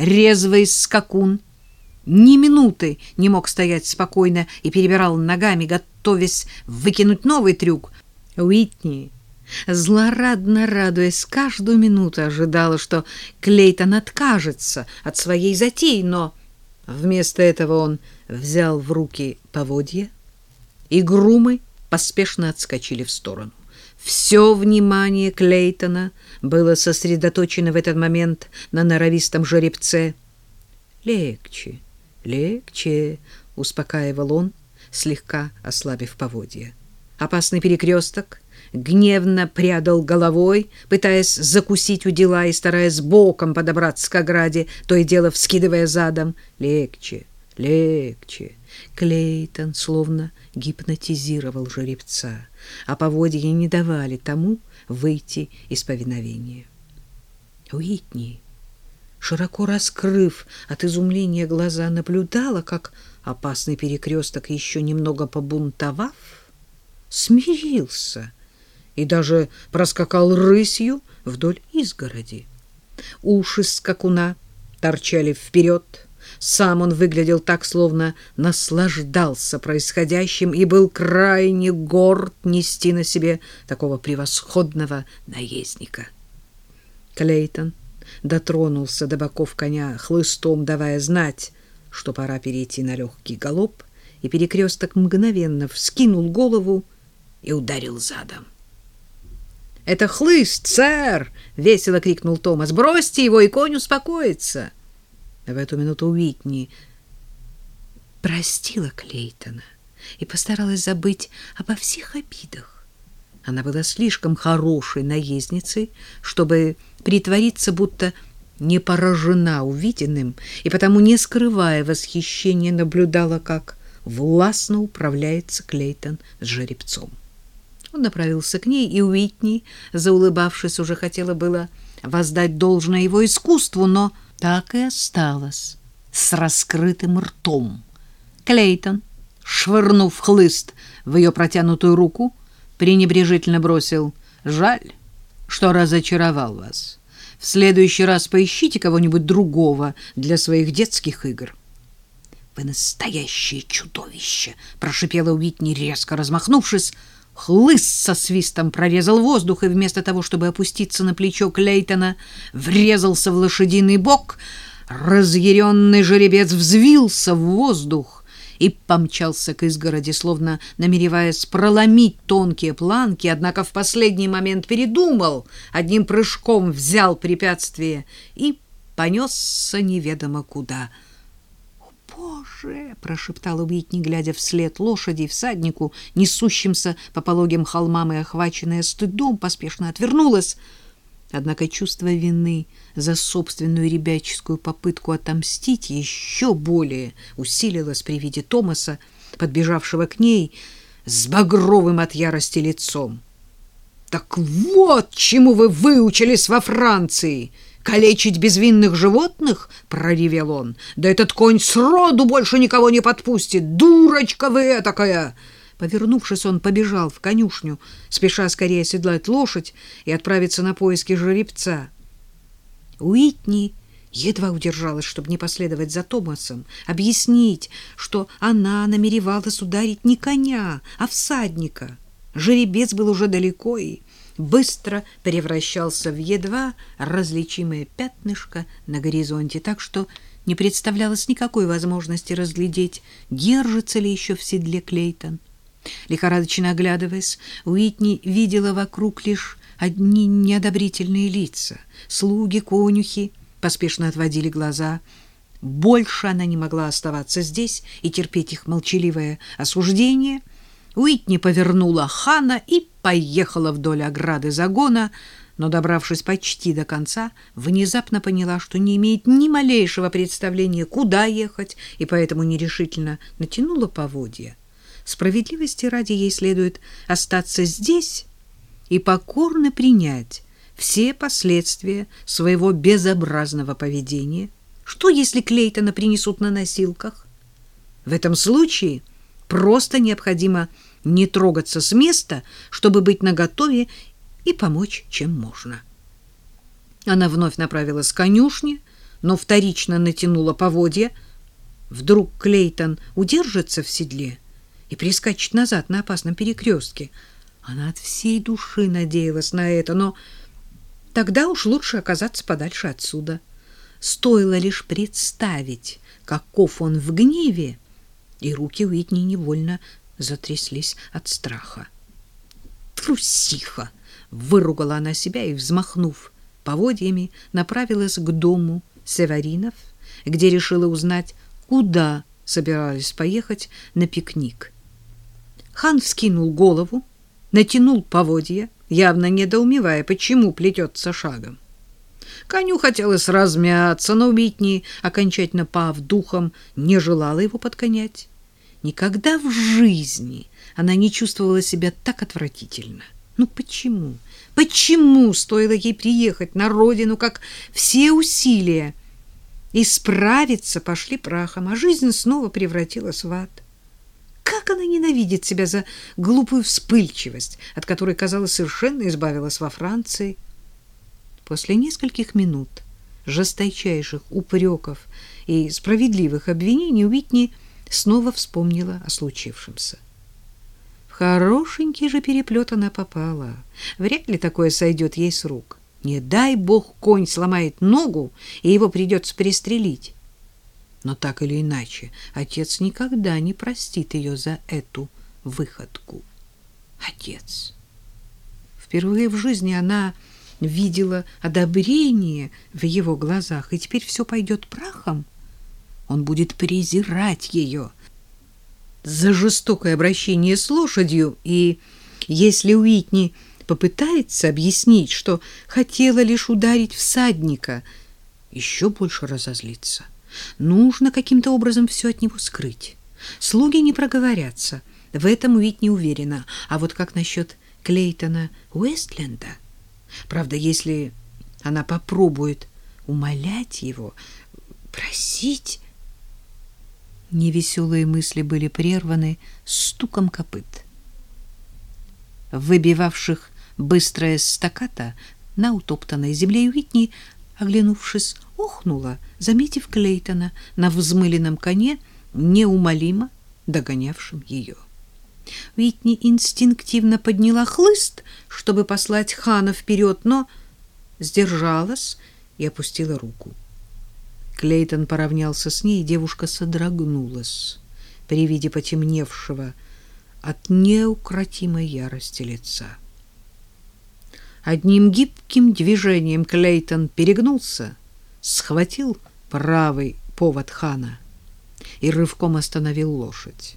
резвый скакун, ни минуты не мог стоять спокойно и перебирал ногами, готовясь выкинуть новый трюк. Уитни, злорадно радуясь, каждую минуту ожидала, что Клейтон откажется от своей затеи, но вместо этого он взял в руки поводья, и грумы поспешно отскочили в сторону. Все внимание Клейтона было сосредоточено в этот момент на норовистом жеребце. «Легче, легче», — успокаивал он, слегка ослабив поводья. Опасный перекресток гневно прядал головой, пытаясь закусить у дела и стараясь боком подобраться к ограде, то и дело вскидывая задом. «Легче, легче». Клейтон словно гипнотизировал жеребца, а поводья не давали тому выйти из повиновения. Уитни, широко раскрыв от изумления глаза, наблюдала, как опасный перекресток, еще немного побунтовав, смирился и даже проскакал рысью вдоль изгороди. Уши скакуна торчали вперед, сам он выглядел так, словно наслаждался происходящим и был крайне горд нести на себе такого превосходного наездника. Клейтон дотронулся до боков коня хлыстом, давая знать, что пора перейти на легкий галоп, и перекресток мгновенно вскинул голову и ударил задом. «Это хлыст, сэр!» — весело крикнул Томас. «Бросьте его, и конь успокоится!» В эту минуту Уитни простила Клейтона и постаралась забыть обо всех обидах. Она была слишком хорошей наездницей, чтобы притвориться, будто не поражена увиденным, и потому, не скрывая восхищения, наблюдала, как властно управляется Клейтон с жеребцом. Он направился к ней, и Уитни, заулыбавшись, уже хотела было воздать должное его искусству, но так и осталась с раскрытым ртом. Клейтон, швырнув хлыст в ее протянутую руку, пренебрежительно бросил «Жаль, что разочаровал вас. В следующий раз поищите кого-нибудь другого для своих детских игр». «Вы настоящее чудовище!» — прошипела Уитни, резко размахнувшись, — Хлыст со свистом прорезал воздух и вместо того, чтобы опуститься на плечо Клейтона, врезался в лошадиный бок. Разъяренный жеребец взвился в воздух и помчался к изгороди, словно намереваясь проломить тонкие планки, однако в последний момент передумал, одним прыжком взял препятствие и понесся неведомо куда — Боже!» — прошептала Уитни, глядя вслед лошади и всаднику, несущимся по пологим холмам и охваченная стыдом, поспешно отвернулась. Однако чувство вины за собственную ребяческую попытку отомстить еще более усилилось при виде Томаса, подбежавшего к ней с багровым от ярости лицом. «Так вот чему вы выучились во Франции!» Калечить безвинных животных? — проревел он. — Да этот конь сроду больше никого не подпустит! Дурочка вы этакая! Повернувшись, он побежал в конюшню, спеша скорее оседлать лошадь и отправиться на поиски жеребца. Уитни едва удержалась, чтобы не последовать за Томасом, объяснить, что она намеревалась ударить не коня, а всадника. Жеребец был уже далеко и быстро превращался в едва различимое пятнышко на горизонте, так что не представлялось никакой возможности разглядеть, держится ли еще в седле Клейтон. Лихорадочно оглядываясь, Уитни видела вокруг лишь одни неодобрительные лица. Слуги, конюхи поспешно отводили глаза. Больше она не могла оставаться здесь и терпеть их молчаливое осуждение — Уитни повернула хана и поехала вдоль ограды загона, но, добравшись почти до конца, внезапно поняла, что не имеет ни малейшего представления, куда ехать, и поэтому нерешительно натянула поводья. Справедливости ради ей следует остаться здесь и покорно принять все последствия своего безобразного поведения. Что, если Клейтона принесут на носилках? В этом случае Просто необходимо не трогаться с места, чтобы быть наготове и помочь, чем можно. Она вновь направилась к конюшне, но вторично натянула поводья. Вдруг Клейтон удержится в седле и прискачет назад на опасном перекрестке. Она от всей души надеялась на это, но тогда уж лучше оказаться подальше отсюда. Стоило лишь представить, каков он в гневе, и руки Уитни невольно затряслись от страха. «Трусиха!» — выругала она себя и, взмахнув поводьями, направилась к дому Северинов, где решила узнать, куда собирались поехать на пикник. Хан вскинул голову, натянул поводья, явно недоумевая, почему плетется шагом. Коню хотелось размяться, но Уитни, окончательно пав духом, не желала его подконять. Никогда в жизни она не чувствовала себя так отвратительно. Ну почему? Почему стоило ей приехать на родину, как все усилия исправиться пошли прахом, а жизнь снова превратилась в ад? Как она ненавидит себя за глупую вспыльчивость, от которой, казалось, совершенно избавилась во Франции. После нескольких минут жесточайших упреков и справедливых обвинений Уитни снова вспомнила о случившемся. В хорошенький же переплет она попала. Вряд ли такое сойдет ей с рук. Не дай бог конь сломает ногу, и его придется пристрелить. Но так или иначе, отец никогда не простит ее за эту выходку. Отец. Впервые в жизни она видела одобрение в его глазах, и теперь все пойдет прахом. Он будет презирать ее за жестокое обращение с лошадью, и если Уитни попытается объяснить, что хотела лишь ударить всадника, еще больше разозлиться. Нужно каким-то образом все от него скрыть. Слуги не проговорятся, в этом Уитни уверена. А вот как насчет Клейтона Уэстленда? Правда, если она попробует умолять его, просить, Невеселые мысли были прерваны стуком копыт. Выбивавших быстрое стаката на утоптанной земле Уитни, оглянувшись, охнула, заметив Клейтона на взмыленном коне, неумолимо догонявшим ее. Уитни инстинктивно подняла хлыст, чтобы послать хана вперед, но сдержалась и опустила руку. Клейтон поравнялся с ней, и девушка содрогнулась при виде потемневшего от неукротимой ярости лица. Одним гибким движением Клейтон перегнулся, схватил правый повод хана и рывком остановил лошадь.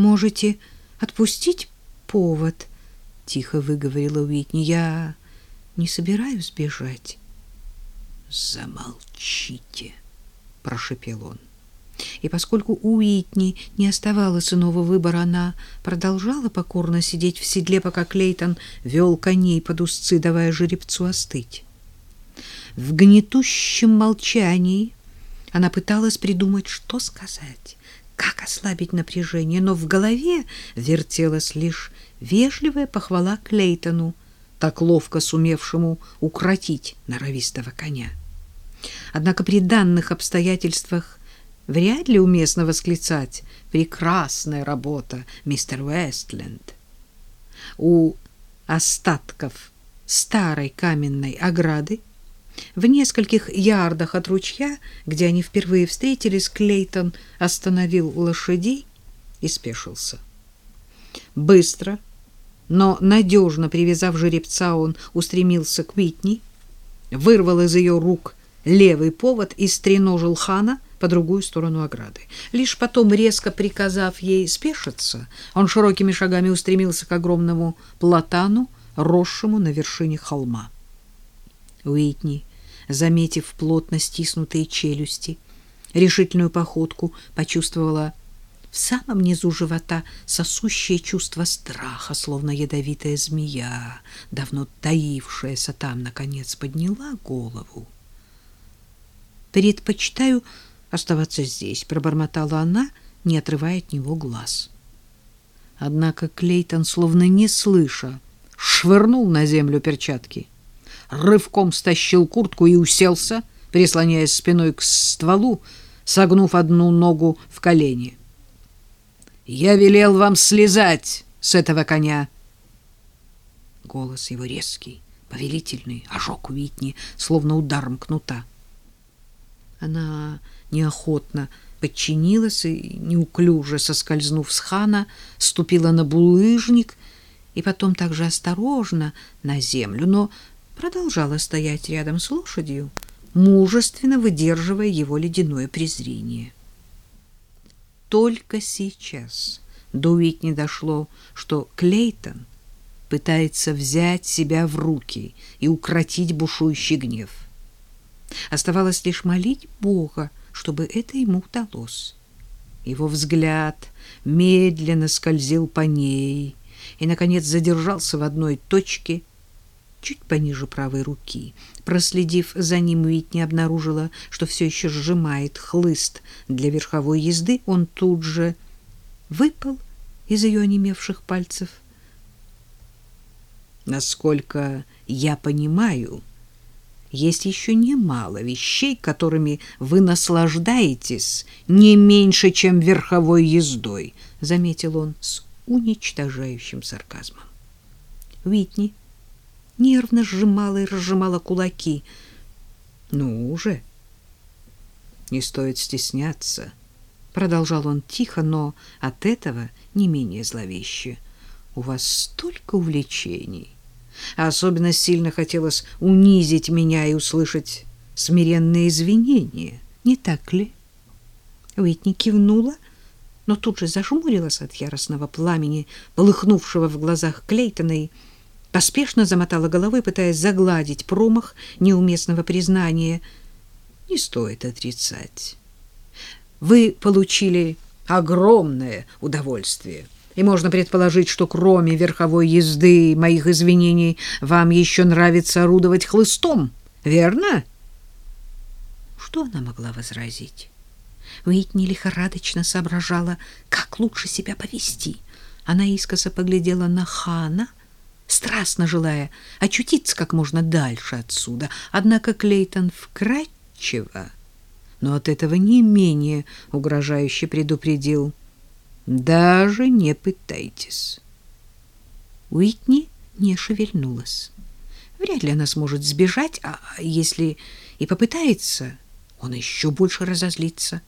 «Можете отпустить повод?» — тихо выговорила Уитни. «Я не собираюсь бежать». «Замолчите!» — прошепел он. И поскольку у Уитни не оставалось иного выбора, она продолжала покорно сидеть в седле, пока Клейтон вел коней под узцы, давая жеребцу остыть. В гнетущем молчании она пыталась придумать, что сказать, как ослабить напряжение, но в голове вертелась лишь вежливая похвала Клейтону, так ловко сумевшему укротить норовистого коня. Однако при данных обстоятельствах вряд ли уместно восклицать «прекрасная работа, мистер Уэстленд». У остатков старой каменной ограды в нескольких ярдах от ручья, где они впервые встретились, Клейтон остановил лошадей и спешился. Быстро, но надежно привязав жеребца, он устремился к Уитни, вырвал из ее рук левый повод и стреножил хана по другую сторону ограды. Лишь потом, резко приказав ей спешиться, он широкими шагами устремился к огромному платану, росшему на вершине холма. Уитни, заметив плотно стиснутые челюсти, решительную походку, почувствовала в самом низу живота сосущее чувство страха, словно ядовитая змея, давно таившаяся там, наконец подняла голову. Предпочитаю оставаться здесь, пробормотала она, не отрывая от него глаз. Однако Клейтон, словно не слыша, швырнул на землю перчатки, рывком стащил куртку и уселся, прислоняясь спиной к стволу, согнув одну ногу в колени. «Я велел вам слезать с этого коня!» Голос его резкий, повелительный, ожег Уитни, словно ударом кнута. Она неохотно подчинилась и, неуклюже соскользнув с хана, ступила на булыжник и потом также осторожно на землю, но продолжала стоять рядом с лошадью, мужественно выдерживая его ледяное презрение. Только сейчас до Уитни дошло, что Клейтон пытается взять себя в руки и укротить бушующий гнев. Оставалось лишь молить Бога, чтобы это ему удалось. Его взгляд медленно скользил по ней и, наконец, задержался в одной точке, чуть пониже правой руки. Проследив за ним, Уитни обнаружила, что все еще сжимает хлыст для верховой езды. Он тут же выпал из ее онемевших пальцев. Насколько я понимаю, есть еще немало вещей, которыми вы наслаждаетесь не меньше, чем верховой ездой, заметил он с уничтожающим сарказмом. Уитни нервно сжимала и разжимала кулаки. Ну уже. Не стоит стесняться, продолжал он тихо, но от этого не менее зловеще. У вас столько увлечений. А особенно сильно хотелось унизить меня и услышать смиренные извинения. Не так ли? Уитни кивнула, но тут же зажмурилась от яростного пламени, полыхнувшего в глазах Клейтона и поспешно замотала головой, пытаясь загладить промах неуместного признания. Не стоит отрицать. Вы получили огромное удовольствие. И можно предположить, что кроме верховой езды и моих извинений вам еще нравится орудовать хлыстом, верно? Что она могла возразить? Уитни лихорадочно соображала, как лучше себя повести. Она искоса поглядела на Хана — страстно желая очутиться как можно дальше отсюда. Однако Клейтон вкратчиво, но от этого не менее угрожающе предупредил. «Даже не пытайтесь». Уитни не шевельнулась. Вряд ли она сможет сбежать, а если и попытается, он еще больше разозлится.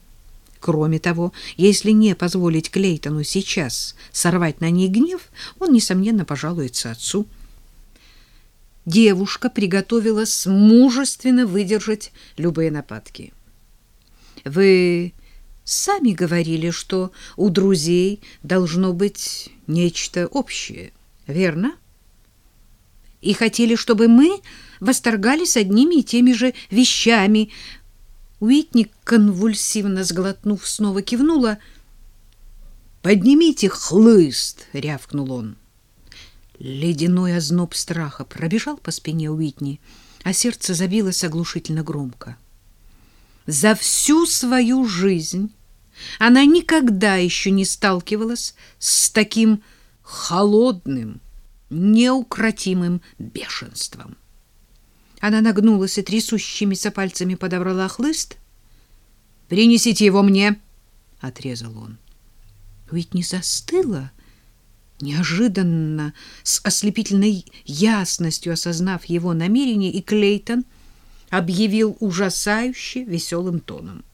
Кроме того, если не позволить Клейтону сейчас сорвать на ней гнев, он, несомненно, пожалуется отцу. Девушка приготовилась мужественно выдержать любые нападки. «Вы сами говорили, что у друзей должно быть нечто общее, верно? И хотели, чтобы мы восторгались одними и теми же вещами, Уитни, конвульсивно сглотнув, снова кивнула. «Поднимите хлыст!» — рявкнул он. Ледяной озноб страха пробежал по спине Уитни, а сердце забилось оглушительно громко. За всю свою жизнь она никогда еще не сталкивалась с таким холодным, неукротимым бешенством. Она нагнулась и трясущимися пальцами подобрала хлыст. «Принесите его мне!» — отрезал он. Уитни застыла, неожиданно, с ослепительной ясностью осознав его намерение, и Клейтон объявил ужасающе веселым тоном —